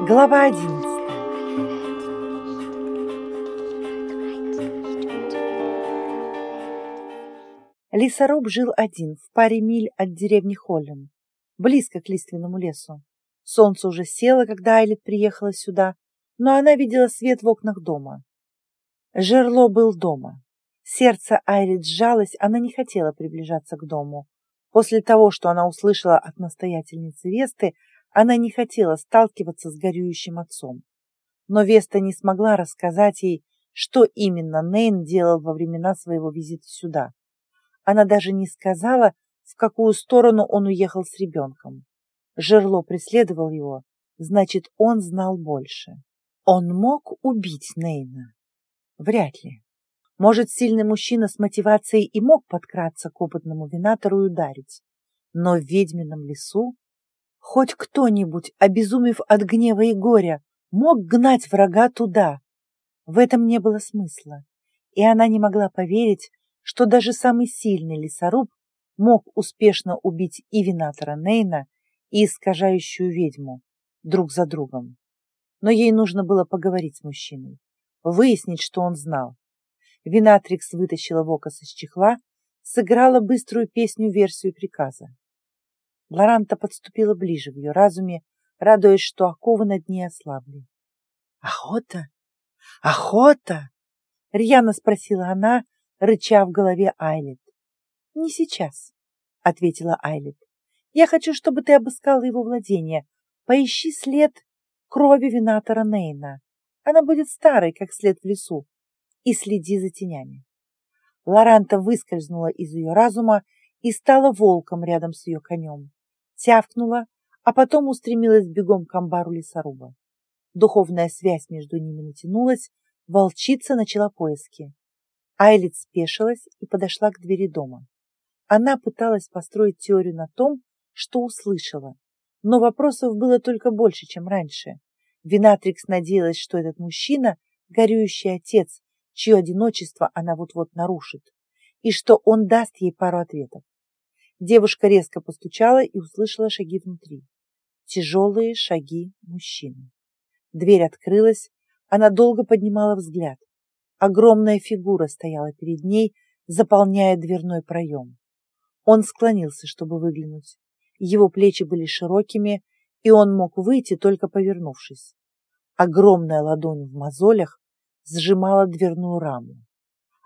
Глава одиннадцатая. Лесоруб жил один, в паре миль от деревни Холлен, близко к лиственному лесу. Солнце уже село, когда Айлет приехала сюда, но она видела свет в окнах дома. Жерло был дома. Сердце Айлет сжалось, она не хотела приближаться к дому. После того, что она услышала от настоятельницы Весты, она не хотела сталкиваться с горюющим отцом. Но Веста не смогла рассказать ей, что именно Нейн делал во времена своего визита сюда. Она даже не сказала, в какую сторону он уехал с ребенком. Жерло преследовал его, значит, он знал больше. Он мог убить Нейна? Вряд ли. Может, сильный мужчина с мотивацией и мог подкраться к опытному винатору и ударить. Но в ведьмином лесу хоть кто-нибудь, обезумев от гнева и горя, мог гнать врага туда. В этом не было смысла, и она не могла поверить, что даже самый сильный лесоруб мог успешно убить и винатора Нейна, и искажающую ведьму друг за другом. Но ей нужно было поговорить с мужчиной, выяснить, что он знал. Винатрикс вытащила Вокас из чехла, сыграла быструю песню-версию приказа. Лоранта подступила ближе в ее разуме, радуясь, что оковы над ней ослабли. «Охота? Охота?» — рьяно спросила она, рыча в голове Айлет. «Не сейчас», — ответила Айлет. «Я хочу, чтобы ты обыскала его владение. Поищи след крови винатора Нейна. Она будет старой, как след в лесу. И следи за тенями». Лоранта выскользнула из ее разума и стала волком рядом с ее конем. Тявкнула, а потом устремилась бегом к амбару лесоруба. Духовная связь между ними натянулась, волчица начала поиски. Айлит спешилась и подошла к двери дома. Она пыталась построить теорию на том, что услышала, но вопросов было только больше, чем раньше. Винатрикс надеялась, что этот мужчина – горюющий отец, чье одиночество она вот-вот нарушит, и что он даст ей пару ответов. Девушка резко постучала и услышала шаги внутри. Тяжелые шаги мужчины. Дверь открылась, она долго поднимала взгляд. Огромная фигура стояла перед ней, заполняя дверной проем. Он склонился, чтобы выглянуть. Его плечи были широкими, и он мог выйти, только повернувшись. Огромная ладонь в мозолях сжимала дверную раму.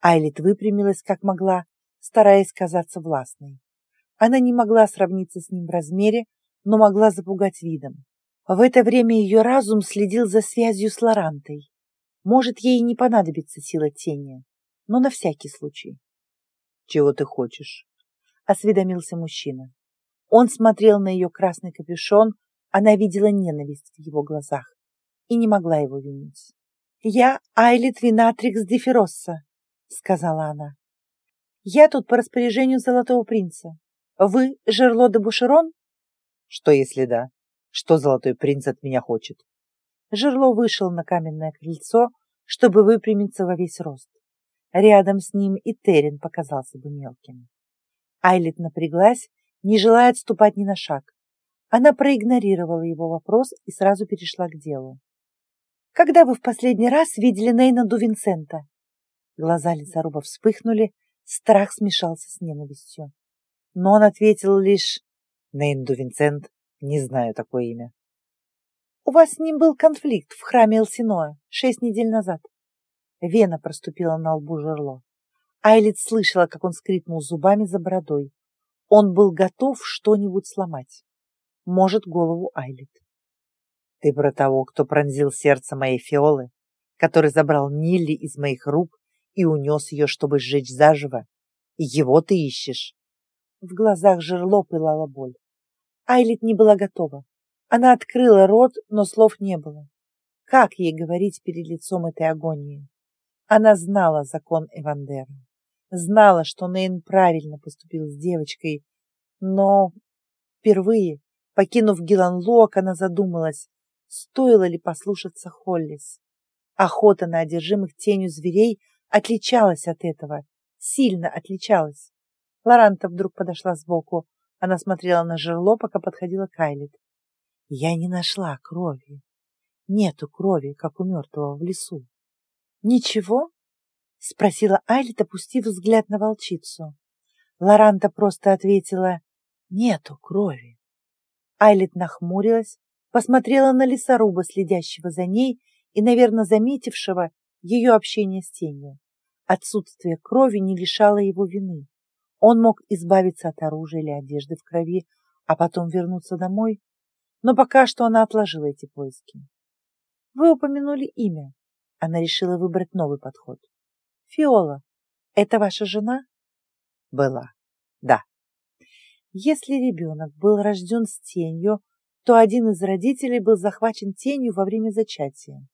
Айлит выпрямилась, как могла, стараясь казаться властной. Она не могла сравниться с ним в размере, но могла запугать видом. В это время ее разум следил за связью с Лорантой. Может, ей не понадобится сила тени, но на всякий случай. «Чего ты хочешь?» — осведомился мужчина. Он смотрел на ее красный капюшон, она видела ненависть в его глазах и не могла его винить. «Я Айлит Винатрикс Дефиросса», — сказала она. «Я тут по распоряжению Золотого Принца. Вы Жерло де Бушерон?» «Что, если да? Что Золотой Принц от меня хочет?» Жерло вышел на каменное крыльцо, чтобы выпрямиться во весь рост. Рядом с ним и Терен показался бы мелким. Айлит напряглась, не желая отступать ни на шаг. Она проигнорировала его вопрос и сразу перешла к делу. «Когда вы в последний раз видели Нейна Дувинсента?» Глаза лесоруба вспыхнули, страх смешался с ненавистью. Но он ответил лишь «Нейн Дувинсент, не знаю такое имя». У вас с ним был конфликт в храме Элсиноа шесть недель назад. Вена проступила на лбу жерло. Айлит слышала, как он скрипнул зубами за бородой. Он был готов что-нибудь сломать. Может, голову Айлит. Ты про того, кто пронзил сердце моей фиолы, который забрал Нилли из моих рук и унес ее, чтобы сжечь заживо. Его ты ищешь. В глазах жерло пылала боль. Айлит не была готова. Она открыла рот, но слов не было. Как ей говорить перед лицом этой агонии? Она знала закон Эвандера. Знала, что Нейн правильно поступил с девочкой, но впервые, покинув Гиланлок, она задумалась, стоило ли послушаться Холлис. Охота на одержимых тенью зверей отличалась от этого, сильно отличалась. Лоранта вдруг подошла сбоку. Она смотрела на жерло, пока подходила Кайлит. Я не нашла крови. Нету крови, как у мертвого в лесу. Ничего? Спросила Айлит, опустив взгляд на волчицу. Лоранта просто ответила «Нету крови». Айлит нахмурилась, посмотрела на лесоруба, следящего за ней и, наверное, заметившего ее общение с тенью. Отсутствие крови не лишало его вины. Он мог избавиться от оружия или одежды в крови, а потом вернуться домой. Но пока что она отложила эти поиски. Вы упомянули имя. Она решила выбрать новый подход. Фиола, это ваша жена? Была, да. Если ребенок был рожден с тенью, то один из родителей был захвачен тенью во время зачатия.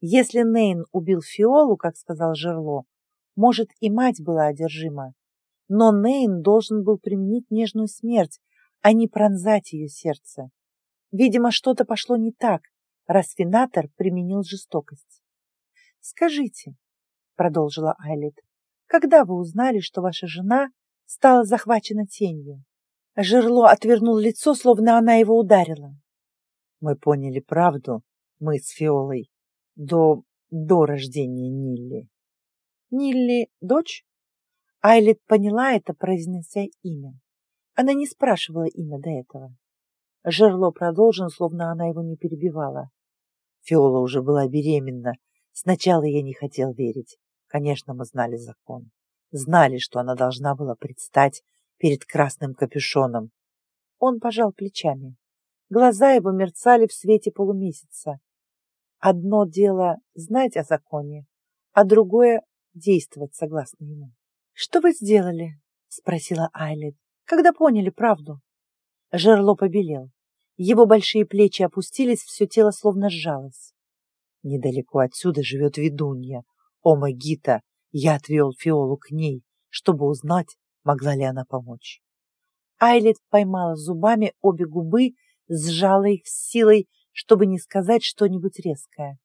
Если Нейн убил Фиолу, как сказал Жерло, может, и мать была одержима. Но Нейн должен был применить нежную смерть, а не пронзать ее сердце. Видимо, что-то пошло не так, раз Финатор применил жестокость. «Скажите», — продолжила Айлит, — «когда вы узнали, что ваша жена стала захвачена тенью?» Жерло отвернул лицо, словно она его ударила. Мы поняли правду, мы с Фиолой, до, до рождения Нилли. Нилли — дочь? Айлет поняла это, произнеся имя. Она не спрашивала имя до этого. Жерло продолжил, словно она его не перебивала. Фиола уже была беременна. Сначала я не хотел верить. Конечно, мы знали закон. Знали, что она должна была предстать перед красным капюшоном. Он пожал плечами. Глаза его мерцали в свете полумесяца. Одно дело знать о законе, а другое — действовать согласно ему. «Что вы сделали?» — спросила Айлет. «Когда поняли правду?» Жерло побелел. Его большие плечи опустились, все тело словно сжалось. «Недалеко отсюда живет ведунья. О, Магита, я отвел Фиолу к ней, чтобы узнать, могла ли она помочь». Айлет поймала зубами обе губы, сжала их с силой, чтобы не сказать что-нибудь резкое.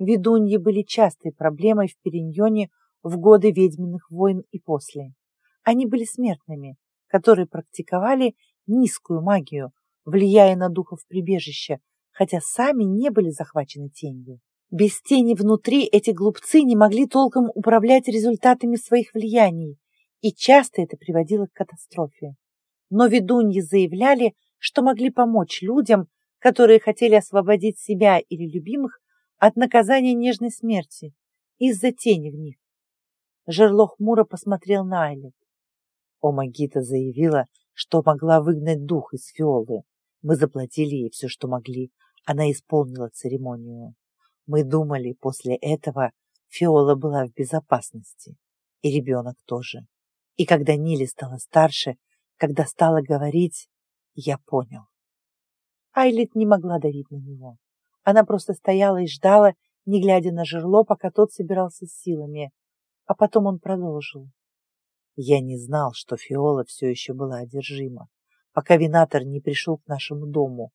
Ведуньи были частой проблемой в Периньоне в годы ведьминых войн и после. Они были смертными, которые практиковали низкую магию, влияя на духов прибежища, хотя сами не были захвачены тенью. Без тени внутри эти глупцы не могли толком управлять результатами своих влияний, и часто это приводило к катастрофе. Но ведуньи заявляли, что могли помочь людям, которые хотели освободить себя или любимых от наказания нежной смерти из-за тени в них. Жерло хмуро посмотрел на Айлет. Омагита заявила, что могла выгнать дух из Фиолы. Мы заплатили ей все, что могли. Она исполнила церемонию. Мы думали, после этого Фиола была в безопасности. И ребенок тоже. И когда Нили стала старше, когда стала говорить, я понял. Айлит не могла давить на него. Она просто стояла и ждала, не глядя на жерло, пока тот собирался с силами. А потом он продолжил. Я не знал, что Фиола все еще была одержима, пока винатор не пришел к нашему дому.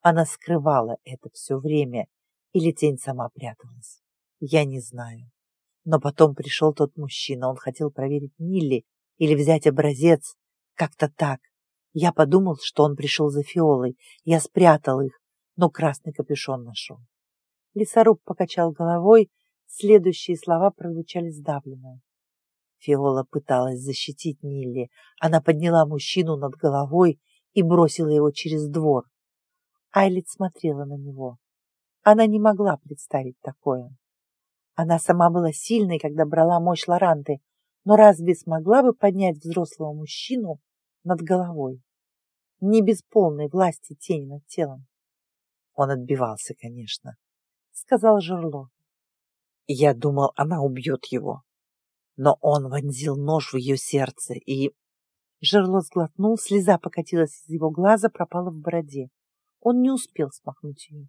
Она скрывала это все время, или тень сама пряталась. Я не знаю. Но потом пришел тот мужчина, он хотел проверить Нилли или взять образец, как-то так. Я подумал, что он пришел за Фиолой, я спрятал их, но красный капюшон нашел. Лесоруб покачал головой, Следующие слова прозвучали сдавленно. Фиола пыталась защитить Нилли. Она подняла мужчину над головой и бросила его через двор. Айлит смотрела на него. Она не могла представить такое. Она сама была сильной, когда брала мощь Лоранты, но разве смогла бы поднять взрослого мужчину над головой? Не без полной власти тени над телом. Он отбивался, конечно, — сказал Жерло. Я думал, она убьет его. Но он вонзил нож в ее сердце и... Жерло сглотнул, слеза покатилась из его глаза, пропала в бороде. Он не успел смахнуть ее.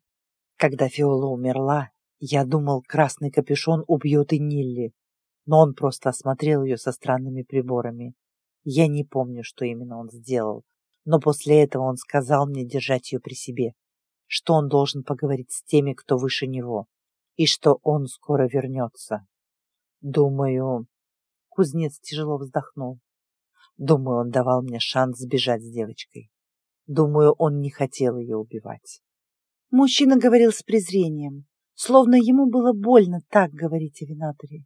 Когда Фиола умерла, я думал, красный капюшон убьет и Нилли, но он просто осмотрел ее со странными приборами. Я не помню, что именно он сделал, но после этого он сказал мне держать ее при себе, что он должен поговорить с теми, кто выше него и что он скоро вернется. Думаю, кузнец тяжело вздохнул. Думаю, он давал мне шанс сбежать с девочкой. Думаю, он не хотел ее убивать. Мужчина говорил с презрением, словно ему было больно так говорить о Винаторе.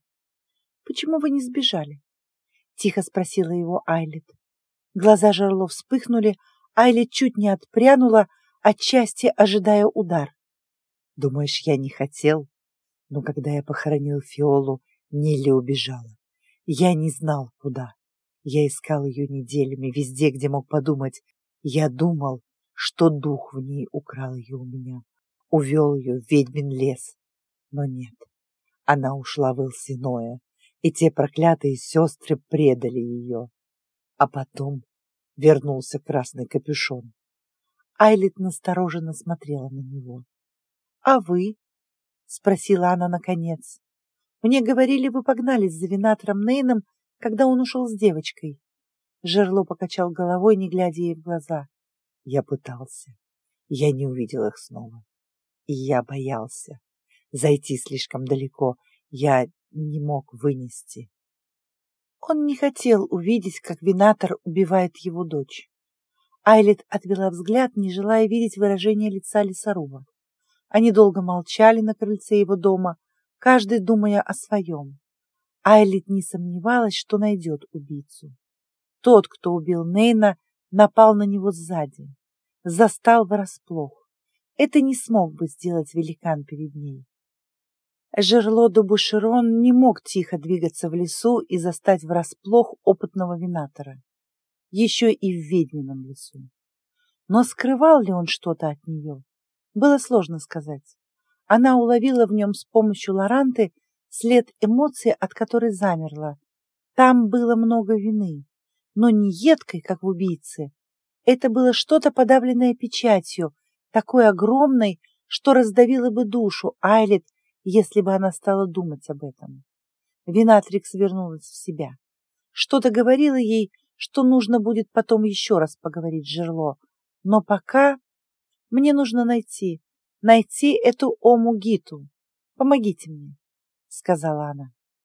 «Почему вы не сбежали?» — тихо спросила его Айлет. Глаза Жерло вспыхнули, Айлет чуть не отпрянула, отчасти ожидая удар. «Думаешь, я не хотел?» Но когда я похоронил Фиолу, Нелли убежала. Я не знал, куда. Я искал ее неделями, везде, где мог подумать. Я думал, что дух в ней украл ее у меня, увел ее в ведьмин лес. Но нет, она ушла в Элсиное, и те проклятые сестры предали ее. А потом вернулся красный капюшон. Айлит настороженно смотрела на него. — А вы? — спросила она наконец. — Мне говорили, вы погнались за винатором Нейном, когда он ушел с девочкой. Жерло покачал головой, не глядя ей в глаза. Я пытался. Я не увидел их снова. И я боялся. Зайти слишком далеко. Я не мог вынести. Он не хотел увидеть, как Винатор убивает его дочь. Айлет отвела взгляд, не желая видеть выражение лица лесоруба. Они долго молчали на крыльце его дома, каждый думая о своем. Айлит не сомневалась, что найдет убийцу. Тот, кто убил Нейна, напал на него сзади, застал врасплох. Это не смог бы сделать великан перед ней. Жерло де Бушерон не мог тихо двигаться в лесу и застать врасплох опытного винатора, еще и в ведьмином лесу. Но скрывал ли он что-то от нее, было сложно сказать. Она уловила в нем с помощью Лоранты след эмоций, от которой замерла. Там было много вины, но не едкой, как в убийце. Это было что-то подавленное печатью, такой огромной, что раздавило бы душу Айлет, если бы она стала думать об этом. Винатрикс вернулась в себя. Что-то говорило ей, что нужно будет потом еще раз поговорить с Жерло. Но пока мне нужно найти, найти эту Ому Гиту. Помогите мне, сказала она.